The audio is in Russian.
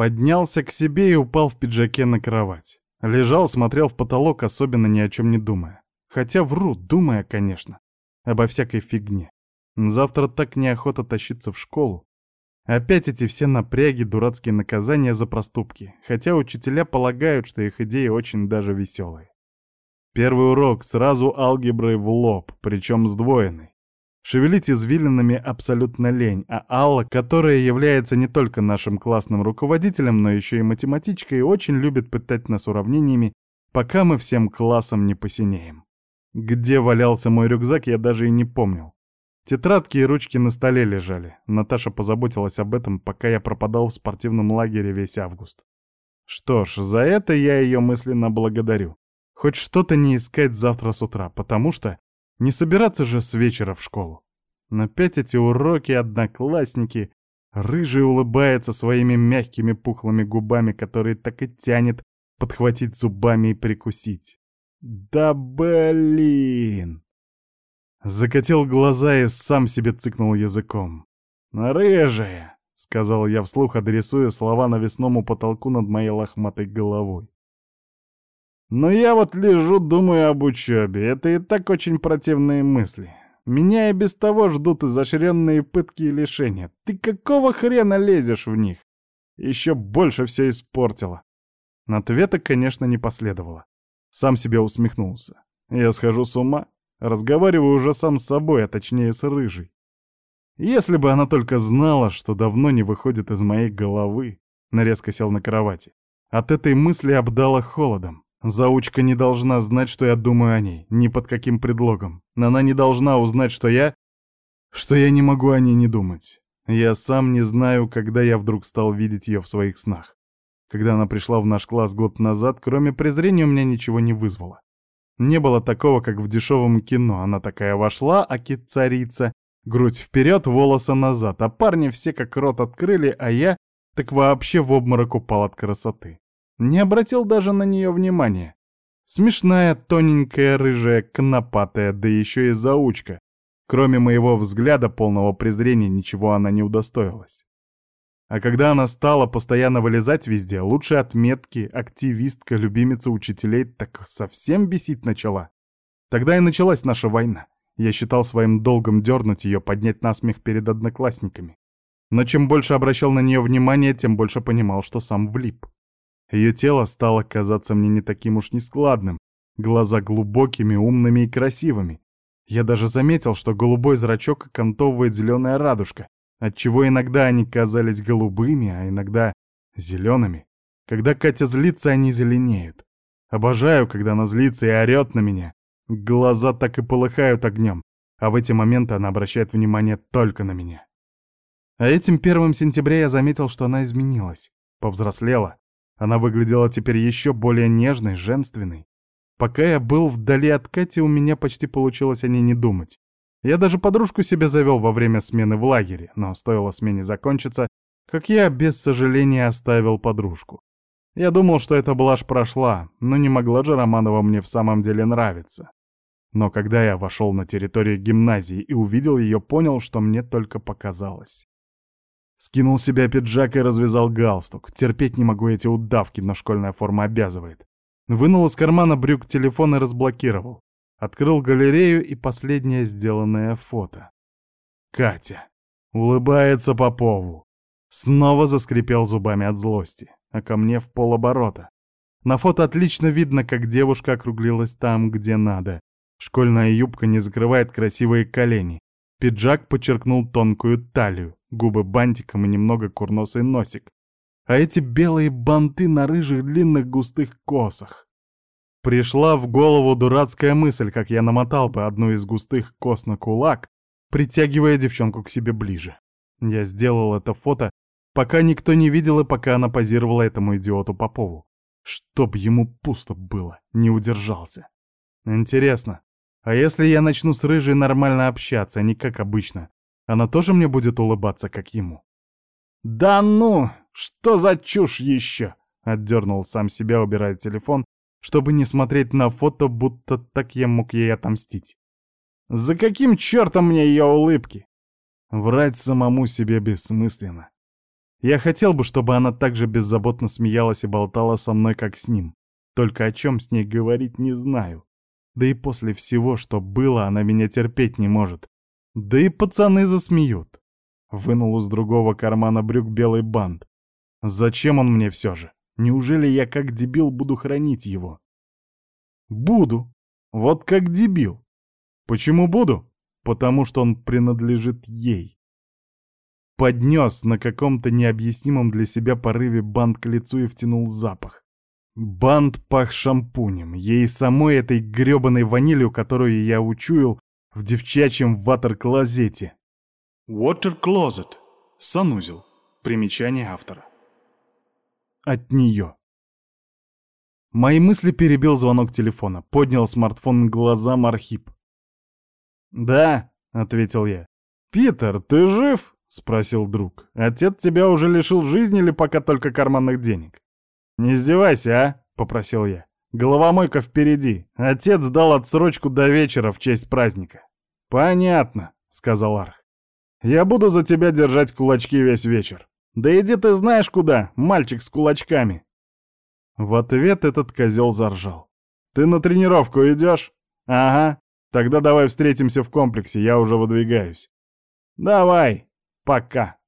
Поднялся к себе и упал в пиджаке на кровать. Лежал, смотрел в потолок, особенно ни о чем не думая. Хотя вру, думая, конечно. Обо всякой фигне. Завтра так неохота тащиться в школу. Опять эти все напряги, дурацкие наказания за проступки. Хотя учителя полагают, что их идеи очень даже веселые. Первый урок сразу алгеброй в лоб, причем сдвоенный. Шевелить извилинами абсолютно лень, а Алла, которая является не только нашим классным руководителем, но еще и математичкой, очень любит пытать нас уравнениями, пока мы всем классом не посинеем. Где валялся мой рюкзак, я даже и не помнил. Тетрадки и ручки на столе лежали. Наташа позаботилась об этом, пока я пропадал в спортивном лагере весь август. Что ж, за это я ее мысленно благодарю. Хоть что-то не искать завтра с утра, потому что не собираться же с вечера в школу. Но опять эти уроки, одноклассники. Рыжий улыбается своими мягкими пухлыми губами, которые так и тянет подхватить зубами и прикусить. Да блин! Закатил глаза и сам себе цыкнул языком. «Рыжая!» — сказал я вслух, адресуя слова навесному потолку над моей лохматой головой. Но я вот лежу, думаю об учебе. Это и так очень противные мысли. Меня и без того ждут изощренные пытки и лишения. Ты какого хрена лезешь в них? Еще больше все испортило. Ответа, конечно, не последовало. Сам себе усмехнулся. Я схожу с ума. Разговариваю уже сам с собой, а точнее с Рыжей. Если бы она только знала, что давно не выходит из моей головы, нарезко сел на кровати. От этой мысли обдала холодом. Заучка не должна знать, что я думаю о ней, ни под каким предлогом. Она не должна узнать, что я... Что я не могу о ней не думать. Я сам не знаю, когда я вдруг стал видеть ее в своих снах. Когда она пришла в наш класс год назад, кроме презрения у меня ничего не вызвало. Не было такого, как в дешевом кино. Она такая вошла, аки-царица, грудь вперед, волосы назад, а парни все как рот открыли, а я так вообще в обморок упал от красоты. Не обратил даже на нее внимания. Смешная, тоненькая, рыжая, конопатая, да еще и заучка. Кроме моего взгляда, полного презрения, ничего она не удостоилась. А когда она стала постоянно вылезать везде, лучше отметки, активистка, любимица учителей, так совсем бесить начала. Тогда и началась наша война. Я считал своим долгом дернуть ее, поднять насмех перед одноклассниками. Но чем больше обращал на нее внимание, тем больше понимал, что сам влип. Ее тело стало казаться мне не таким уж нескладным, глаза глубокими, умными и красивыми. Я даже заметил, что голубой зрачок окантовывает зеленая радужка, отчего иногда они казались голубыми, а иногда зелеными. Когда Катя злится, они зеленеют. Обожаю, когда она злится и орет на меня. Глаза так и полыхают огнем, а в эти моменты она обращает внимание только на меня. А этим первым сентября я заметил, что она изменилась, повзрослела, она выглядела теперь еще более нежной, женственной. Пока я был вдали от Кати, у меня почти получилось о ней не думать. Я даже подружку себе завел во время смены в лагере, но стоило смене закончиться, как я без сожаления оставил подружку. Я думал, что эта блажь прошла, но не могла же Романова мне в самом деле нравиться. Но когда я вошел на территорию гимназии и увидел ее, понял, что мне только показалось. Скинул с себя пиджак и развязал галстук. Терпеть не могу эти удавки, но школьная форма обязывает. Вынул из кармана брюк телефон и разблокировал. Открыл галерею и последнее сделанное фото. Катя. Улыбается Попову. Снова заскрипел зубами от злости, а ко мне в полоборота. На фото отлично видно, как девушка округлилась там, где надо. Школьная юбка не закрывает красивые колени. Пиджак подчеркнул тонкую талию губы бантиком и немного курносый носик. А эти белые банты на рыжих длинных густых косах. Пришла в голову дурацкая мысль, как я намотал бы одну из густых кос на кулак, притягивая девчонку к себе ближе. Я сделал это фото, пока никто не видел и пока она позировала этому идиоту Попову. Чтоб ему пусто было, не удержался. Интересно, а если я начну с Рыжей нормально общаться, а не как обычно, она тоже мне будет улыбаться, как ему. «Да ну! Что за чушь еще?» — отдернул сам себя, убирая телефон, чтобы не смотреть на фото, будто так я мог ей отомстить. «За каким чертом мне ее улыбки?» Врать самому себе бессмысленно. Я хотел бы, чтобы она так же беззаботно смеялась и болтала со мной, как с ним. Только о чем с ней говорить не знаю. Да и после всего, что было, она меня терпеть не может. Да и пацаны засмеют. Вынул из другого кармана брюк белый бант. Зачем он мне все же? Неужели я как дебил буду хранить его? Буду. Вот как дебил. Почему буду? Потому что он принадлежит ей. Поднес на каком-то необъяснимом для себя порыве бант к лицу и втянул запах. Бант пах шампунем, ей самой этой грёбаной ванилью, которую я учуял в девчачьем ватер-клозете. Water Closet. Санузел. Примечание автора. От нее. Мои мысли перебил звонок телефона. Поднял смартфон к глазам Архип. «Да», — ответил я. «Питер, ты жив?» — спросил друг. «Отец тебя уже лишил жизни или пока только карманных денег?» «Не издевайся, а?» — попросил я. «Головомойка впереди. Отец дал отсрочку до вечера в честь праздника». «Понятно», — сказал Арх. «Я буду за тебя держать кулачки весь вечер. Да иди ты знаешь куда, мальчик с кулачками». В ответ этот козел заржал. «Ты на тренировку идешь?» «Ага. Тогда давай встретимся в комплексе, я уже выдвигаюсь». «Давай. Пока».